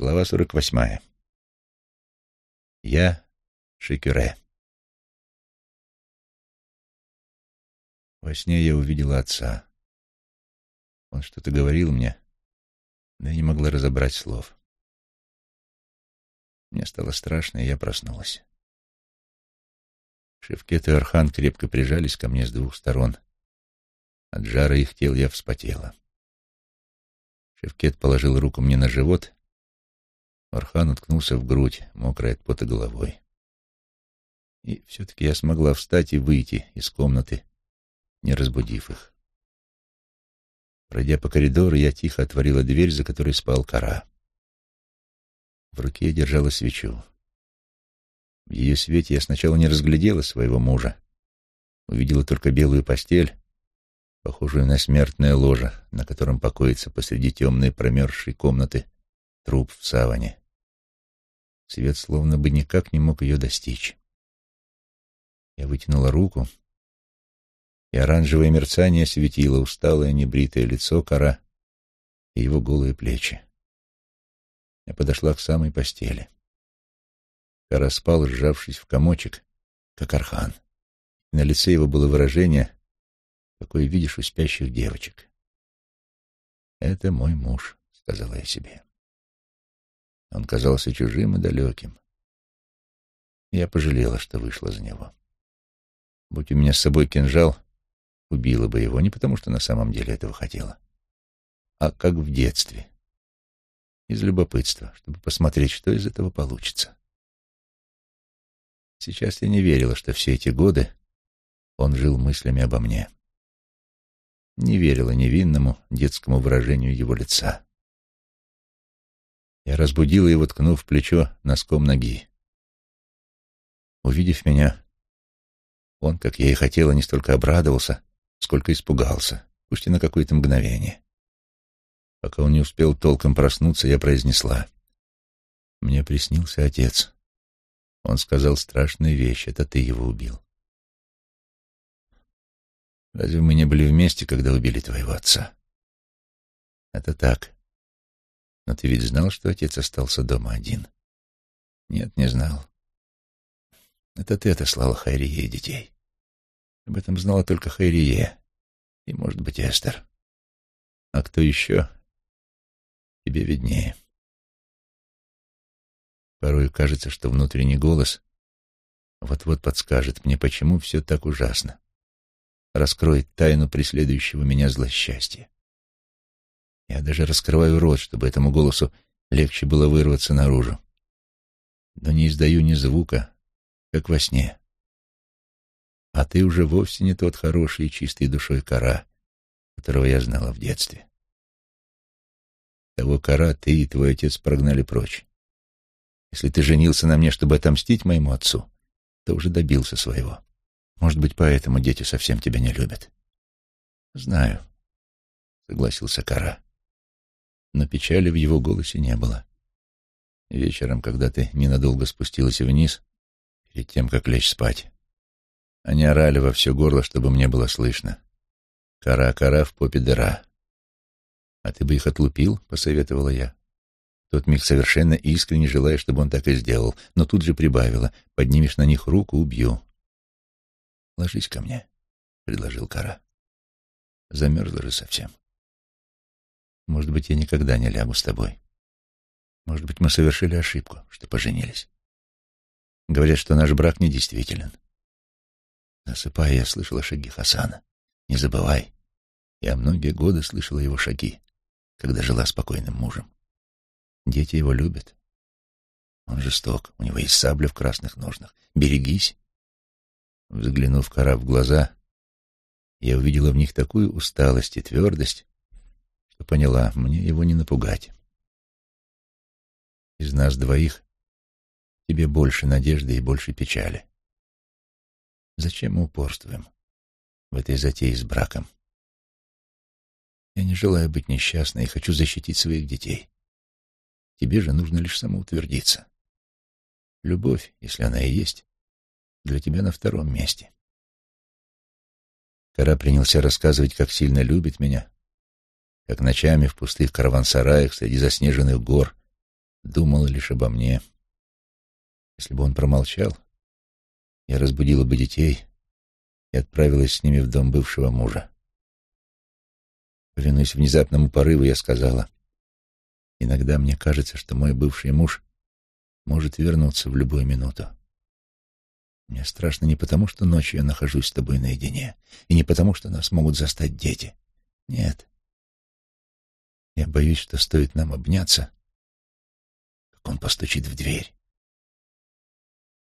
Глава сорок восьмая. Я Шикюре. Во сне я увидела отца. Он что-то говорил мне, но я не могла разобрать слов. Мне стало страшно, и я проснулась. Шевкет и Архан крепко прижались ко мне с двух сторон. От жара их тел я вспотела. Шевкет положил руку мне на живот Архан уткнулся в грудь, мокрой от пота головой. И все-таки я смогла встать и выйти из комнаты, не разбудив их. Пройдя по коридору, я тихо отворила дверь, за которой спал кора. В руке я держала свечу. В ее свете я сначала не разглядела своего мужа. Увидела только белую постель, похожую на смертное ложе, на котором покоится посреди темной промерзшей комнаты труп в саване. Свет словно бы никак не мог ее достичь. Я вытянула руку, и оранжевое мерцание светило усталое небритое лицо кора и его голые плечи. Я подошла к самой постели. Кора спал, сжавшись в комочек, как архан. На лице его было выражение, какое видишь у спящих девочек. «Это мой муж», — сказала я себе. Он казался чужим и далеким. Я пожалела, что вышла за него. Будь у меня с собой кинжал, убила бы его не потому, что на самом деле этого хотела, а как в детстве, из любопытства, чтобы посмотреть, что из этого получится. Сейчас я не верила, что все эти годы он жил мыслями обо мне. Не верила невинному детскому выражению его лица. Я разбудила его, ткнув плечо носком ноги. Увидев меня, он, как я и хотела, не столько обрадовался, сколько испугался, пусть и на какое-то мгновение. Пока он не успел толком проснуться, я произнесла. «Мне приснился отец. Он сказал страшную вещь, это ты его убил». «Разве мы не были вместе, когда убили твоего отца?» «Это так. Но ты ведь знал, что отец остался дома один? Нет, не знал. Это ты отослала Хайрие детей. Об этом знала только Хайрие и, может быть, Эстер. А кто еще? Тебе виднее. Порой кажется, что внутренний голос вот-вот подскажет мне, почему все так ужасно. Раскроет тайну преследующего меня злосчастья. Я даже раскрываю рот, чтобы этому голосу легче было вырваться наружу. Но не издаю ни звука, как во сне. А ты уже вовсе не тот хороший и чистый душой кора, которого я знала в детстве. Того кора ты и твой отец прогнали прочь. Если ты женился на мне, чтобы отомстить моему отцу, то уже добился своего. Может быть, поэтому дети совсем тебя не любят. Знаю, — согласился Кара но печали в его голосе не было. Вечером, когда ты ненадолго спустилась вниз, перед тем, как лечь спать, они орали во все горло, чтобы мне было слышно. «Кара-кара в попе дыра». «А ты бы их отлупил?» — посоветовала я. тот миг совершенно искренне желая, чтобы он так и сделал, но тут же прибавила. «Поднимешь на них руку — убью». «Ложись ко мне», — предложил Кара. Замерзла же совсем. Может быть, я никогда не лягу с тобой. Может быть, мы совершили ошибку, что поженились. Говорят, что наш брак недействителен. Засыпая, я слышала шаги Хасана. Не забывай, я многие годы слышала его шаги, когда жила спокойным мужем. Дети его любят. Он жесток, у него есть сабля в красных ножнах. Берегись. Взглянув Кара в глаза, я увидела в них такую усталость и твердость, что поняла, мне его не напугать. Из нас двоих тебе больше надежды и больше печали. Зачем мы упорствуем в этой затее с браком? Я не желаю быть несчастной и хочу защитить своих детей. Тебе же нужно лишь самоутвердиться. Любовь, если она и есть, для тебя на втором месте. Кара принялся рассказывать, как сильно любит меня, как ночами в пустых караван-сараях среди заснеженных гор думал лишь обо мне. Если бы он промолчал, я разбудила бы детей и отправилась с ними в дом бывшего мужа. Повинуясь внезапному порыву, я сказала, «Иногда мне кажется, что мой бывший муж может вернуться в любую минуту. Мне страшно не потому, что ночью я нахожусь с тобой наедине, и не потому, что нас могут застать дети. Нет. Я боюсь, что стоит нам обняться, как он постучит в дверь.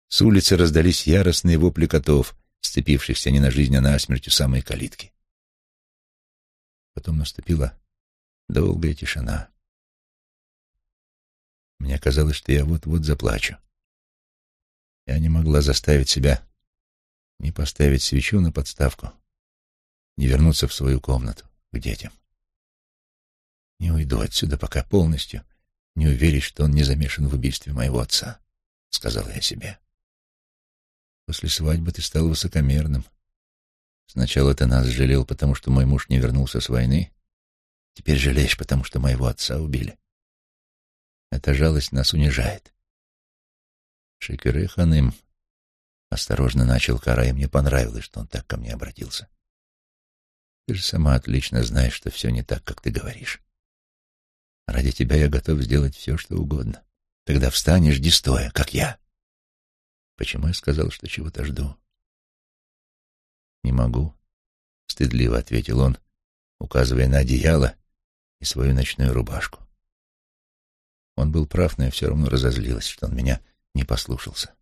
С улицы раздались яростные вопли котов, сцепившихся не на жизнь, а на смерть у самой калитки. Потом наступила долгая тишина. Мне казалось, что я вот-вот заплачу. Я не могла заставить себя не поставить свечу на подставку, не вернуться в свою комнату к детям. Не уйду отсюда, пока полностью не уверюсь, что он не замешан в убийстве моего отца, — сказала я себе. После свадьбы ты стал высокомерным. Сначала ты нас жалел, потому что мой муж не вернулся с войны. Теперь жалеешь, потому что моего отца убили. Эта жалость нас унижает. Шикеры ханым. Осторожно начал Кара, и мне понравилось, что он так ко мне обратился. Ты же сама отлично знаешь, что все не так, как ты говоришь. Ради тебя я готов сделать все, что угодно. Тогда встань и стоя, как я. Почему я сказал, что чего-то жду? Не могу, — стыдливо ответил он, указывая на одеяло и свою ночную рубашку. Он был прав, но я все равно разозлилась, что он меня не послушался.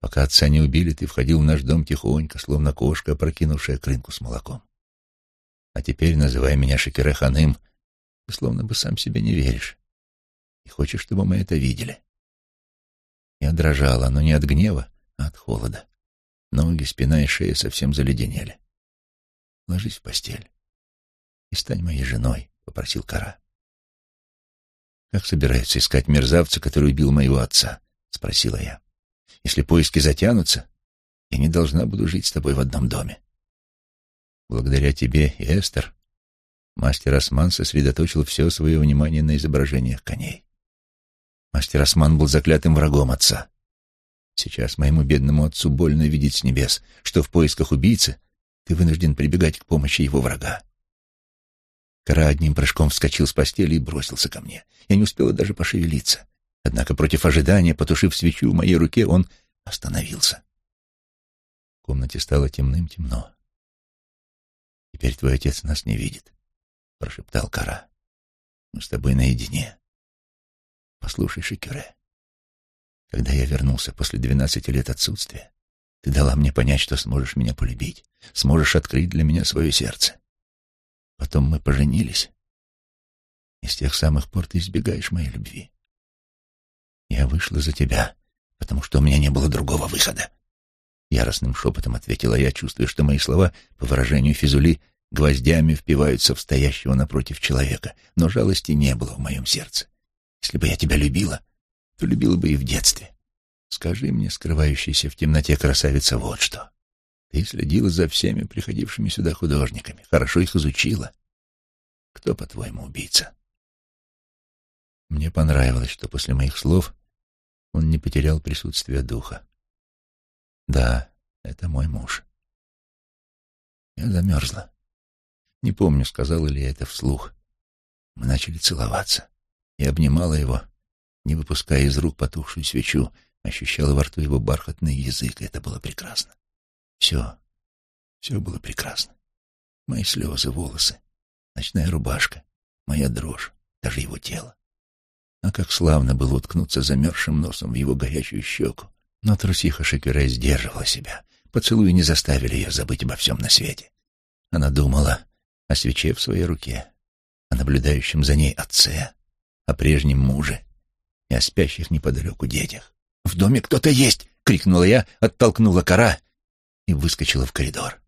Пока отца не убили, ты входил в наш дом тихонько, словно кошка, опрокинувшая крынку с молоком. А теперь, называя меня Шекере Ханым, ты словно бы сам себе не веришь и хочешь, чтобы мы это видели. Я дрожала, но не от гнева, а от холода. Ноги, спина и шея совсем заледенели. «Ложись в постель и стань моей женой», — попросил Кара. «Как собираются искать мерзавца, который убил моего отца?» — спросила я. «Если поиски затянутся, я не должна буду жить с тобой в одном доме». Благодаря тебе Эстер мастер Осман сосредоточил все свое внимание на изображениях коней. Мастер Осман был заклятым врагом отца. Сейчас моему бедному отцу больно видеть с небес, что в поисках убийцы ты вынужден прибегать к помощи его врага. Кара одним прыжком вскочил с постели и бросился ко мне. Я не успела даже пошевелиться. Однако против ожидания, потушив свечу в моей руке, он остановился. В комнате стало темным-темно. «Теперь твой отец нас не видит», — прошептал Кара. «Мы с тобой наедине. Послушай, Шикюре, когда я вернулся после двенадцати лет отсутствия, ты дала мне понять, что сможешь меня полюбить, сможешь открыть для меня свое сердце. Потом мы поженились. И с тех самых пор ты избегаешь моей любви. Я вышла за тебя, потому что у меня не было другого выхода. Яростным шепотом ответила я, чувствуя, что мои слова, по выражению Физули, гвоздями впиваются в стоящего напротив человека, но жалости не было в моем сердце. Если бы я тебя любила, то любила бы и в детстве. Скажи мне, скрывающаяся в темноте красавица, вот что. Ты следила за всеми приходившими сюда художниками, хорошо их изучила. Кто, по-твоему, убийца? Мне понравилось, что после моих слов он не потерял присутствие духа. Да, это мой муж. Я замерзла. Не помню, сказала ли я это вслух. Мы начали целоваться. Я обнимала его, не выпуская из рук потухшую свечу, ощущала во рту его бархатный язык, и это было прекрасно. Все, все было прекрасно. Мои слезы, волосы, ночная рубашка, моя дрожь, даже его тело. А как славно было уткнуться замерзшим носом в его горячую щеку. Но трусиха Шекюре сдерживала себя. Поцелуи не заставили ее забыть обо всем на свете. Она думала о свече в своей руке, о наблюдающем за ней отце, о прежнем муже и о спящих неподалеку детях. «В доме кто-то есть!» — крикнула я, оттолкнула кора и выскочила в коридор.